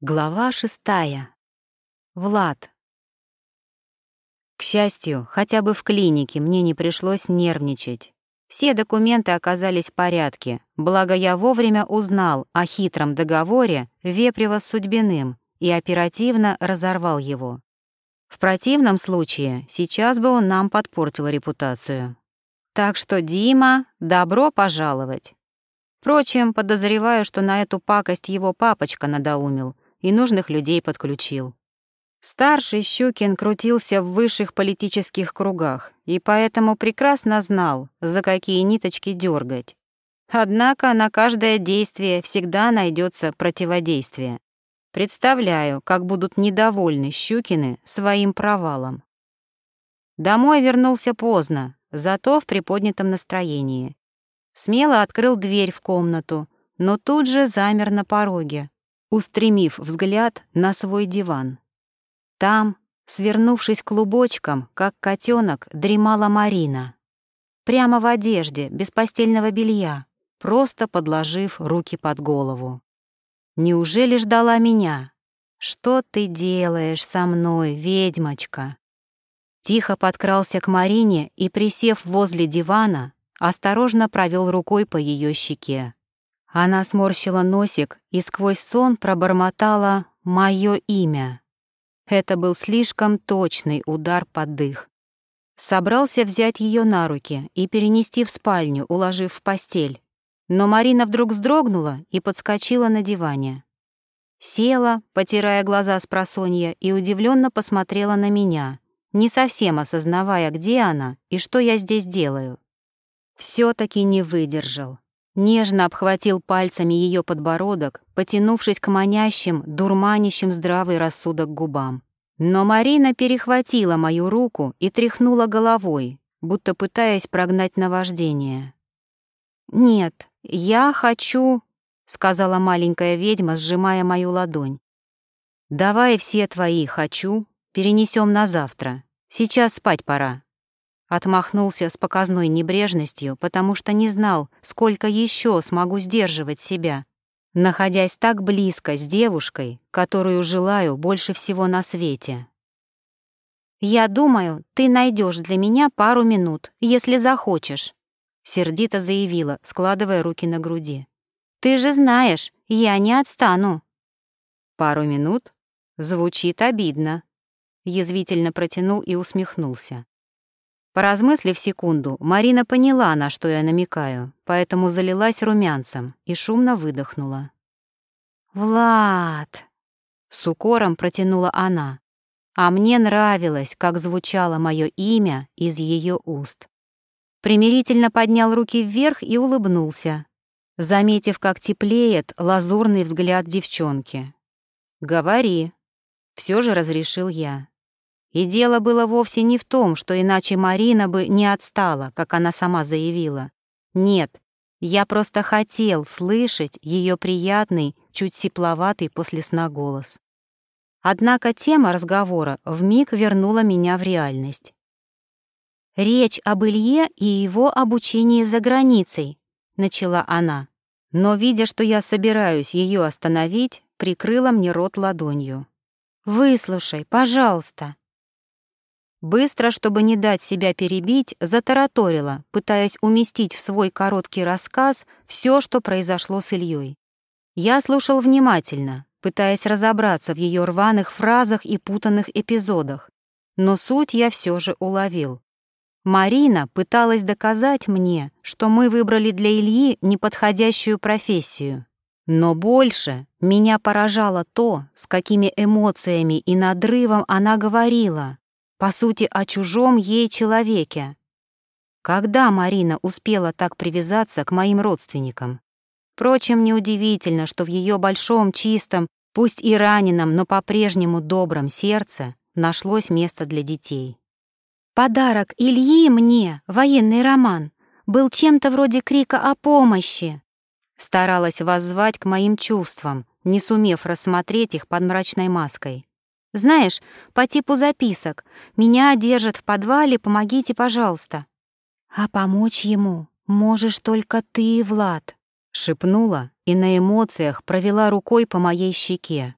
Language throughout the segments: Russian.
Глава шестая. Влад. К счастью, хотя бы в клинике мне не пришлось нервничать. Все документы оказались в порядке, благо я вовремя узнал о хитром договоре Вепрева с Судьбиным и оперативно разорвал его. В противном случае сейчас бы он нам подпортил репутацию. Так что, Дима, добро пожаловать. Впрочем, подозреваю, что на эту пакость его папочка надоумил — и нужных людей подключил. Старший Щукин крутился в высших политических кругах и поэтому прекрасно знал, за какие ниточки дергать. Однако на каждое действие всегда найдется противодействие. Представляю, как будут недовольны Щукины своим провалом. Домой вернулся поздно, зато в приподнятом настроении. Смело открыл дверь в комнату, но тут же замер на пороге, устремив взгляд на свой диван. Там, свернувшись клубочком, как котенок, дремала Марина. Прямо в одежде, без постельного белья, просто подложив руки под голову. Неужели ждала меня? Что ты делаешь со мной, ведьмочка? Тихо подкрался к Марине и, присев возле дивана, осторожно провел рукой по ее щеке. Она сморщила носик и сквозь сон пробормотала «моё имя». Это был слишком точный удар под дых. Собрался взять ее на руки и перенести в спальню, уложив в постель. Но Марина вдруг вздрогнула и подскочила на диване. Села, потирая глаза с просонья, и удивленно посмотрела на меня, не совсем осознавая, где она и что я здесь делаю. все таки не выдержал. Нежно обхватил пальцами ее подбородок, потянувшись к манящим, дурманящим здравый рассудок губам. Но Марина перехватила мою руку и тряхнула головой, будто пытаясь прогнать наваждение. «Нет, я хочу...» — сказала маленькая ведьма, сжимая мою ладонь. «Давай все твои «хочу» перенесем на завтра. Сейчас спать пора». Отмахнулся с показной небрежностью, потому что не знал, сколько еще смогу сдерживать себя, находясь так близко с девушкой, которую желаю больше всего на свете. «Я думаю, ты найдешь для меня пару минут, если захочешь», — сердито заявила, складывая руки на груди. «Ты же знаешь, я не отстану». «Пару минут? Звучит обидно», — язвительно протянул и усмехнулся. Поразмыслив секунду, Марина поняла, на что я намекаю, поэтому залилась румянцем и шумно выдохнула. «Влад!» — с укором протянула она, а мне нравилось, как звучало мое имя из ее уст. Примирительно поднял руки вверх и улыбнулся, заметив, как теплеет лазурный взгляд девчонки. «Говори», — все же разрешил я. И дело было вовсе не в том, что иначе Марина бы не отстала, как она сама заявила. Нет, я просто хотел слышать ее приятный, чуть сипловатый после сна голос. Однако тема разговора вмиг вернула меня в реальность. «Речь об Илье и его обучении за границей», — начала она, но, видя, что я собираюсь ее остановить, прикрыла мне рот ладонью. «Выслушай, пожалуйста», Быстро, чтобы не дать себя перебить, затараторила, пытаясь уместить в свой короткий рассказ все, что произошло с Ильей. Я слушал внимательно, пытаясь разобраться в ее рваных фразах и путанных эпизодах, но суть я все же уловил. Марина пыталась доказать мне, что мы выбрали для Ильи неподходящую профессию. Но больше меня поражало то, с какими эмоциями и надрывом она говорила, по сути, о чужом ей человеке. Когда Марина успела так привязаться к моим родственникам? Впрочем, неудивительно, что в ее большом, чистом, пусть и раненом, но по-прежнему добром сердце нашлось место для детей. Подарок Ильи мне, военный роман, был чем-то вроде крика о помощи. Старалась воззвать к моим чувствам, не сумев рассмотреть их под мрачной маской. Знаешь, по типу записок. Меня держат в подвале, помогите, пожалуйста. А помочь ему можешь только ты, Влад, шепнула и на эмоциях провела рукой по моей щеке.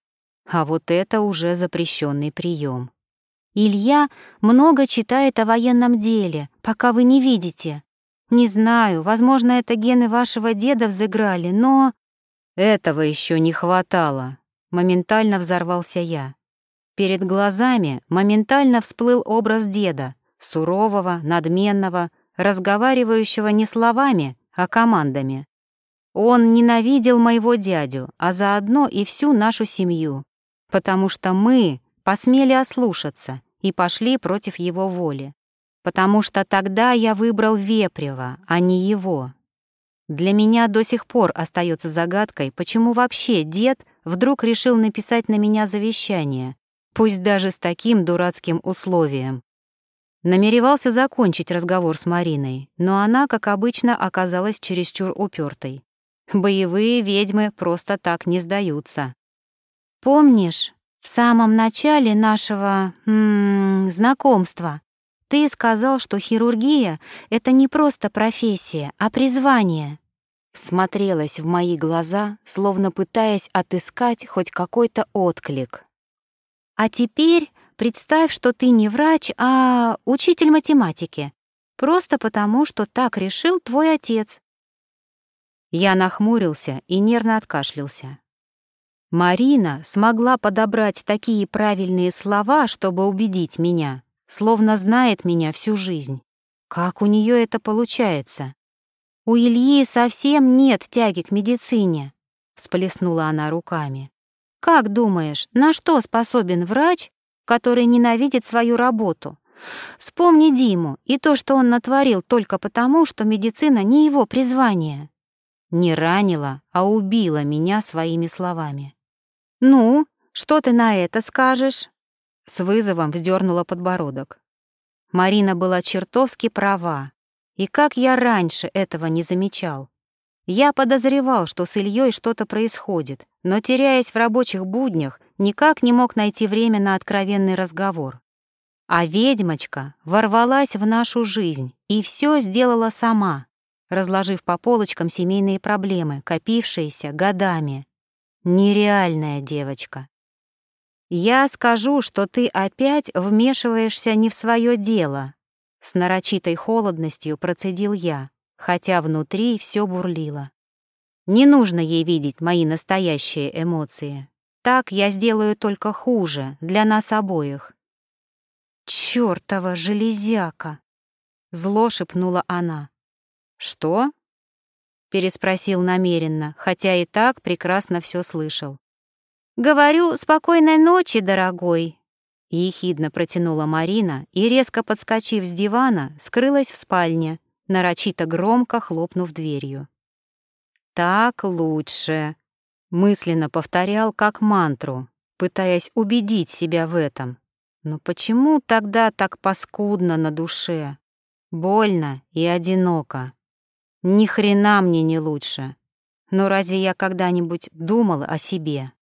А вот это уже запрещенный прием. Илья много читает о военном деле, пока вы не видите. Не знаю, возможно, это гены вашего деда взыграли, но... Этого еще не хватало. Моментально взорвался я. Перед глазами моментально всплыл образ деда, сурового, надменного, разговаривающего не словами, а командами. Он ненавидел моего дядю, а заодно и всю нашу семью, потому что мы посмели ослушаться и пошли против его воли, потому что тогда я выбрал Вепрева, а не его. Для меня до сих пор остается загадкой, почему вообще дед вдруг решил написать на меня завещание, пусть даже с таким дурацким условием. Намеревался закончить разговор с Мариной, но она, как обычно, оказалась чересчур упертой. Боевые ведьмы просто так не сдаются. «Помнишь, в самом начале нашего м -м, знакомства ты сказал, что хирургия — это не просто профессия, а призвание. Всмотрелась в мои глаза, словно пытаясь отыскать хоть какой-то отклик. А теперь представь, что ты не врач, а учитель математики. Просто потому, что так решил твой отец. Я нахмурился и нервно откашлялся. Марина смогла подобрать такие правильные слова, чтобы убедить меня, словно знает меня всю жизнь. Как у нее это получается? У Ильи совсем нет тяги к медицине, всплеснула она руками. Как думаешь, на что способен врач, который ненавидит свою работу? Вспомни Диму и то, что он натворил только потому, что медицина не его призвание. Не ранила, а убила меня своими словами. «Ну, что ты на это скажешь?» С вызовом вздернула подбородок. Марина была чертовски права. И как я раньше этого не замечал. Я подозревал, что с Ильей что-то происходит, но, теряясь в рабочих буднях, никак не мог найти время на откровенный разговор. А ведьмочка ворвалась в нашу жизнь и все сделала сама, разложив по полочкам семейные проблемы, копившиеся годами. Нереальная девочка. Я скажу, что ты опять вмешиваешься не в свое дело. С нарочитой холодностью процедил я, хотя внутри все бурлило. Не нужно ей видеть мои настоящие эмоции. Так я сделаю только хуже для нас обоих. Чёртова железяка! Зло шепнула она. Что? переспросил намеренно, хотя и так прекрасно все слышал. «Говорю, спокойной ночи, дорогой!» Ехидно протянула Марина и, резко подскочив с дивана, скрылась в спальне, нарочито громко хлопнув дверью. «Так лучше», — мысленно повторял как мантру, пытаясь убедить себя в этом. Но почему тогда так паскудно на душе? Больно и одиноко. Ни хрена мне не лучше. Но разве я когда-нибудь думала о себе?